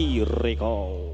Cariregao.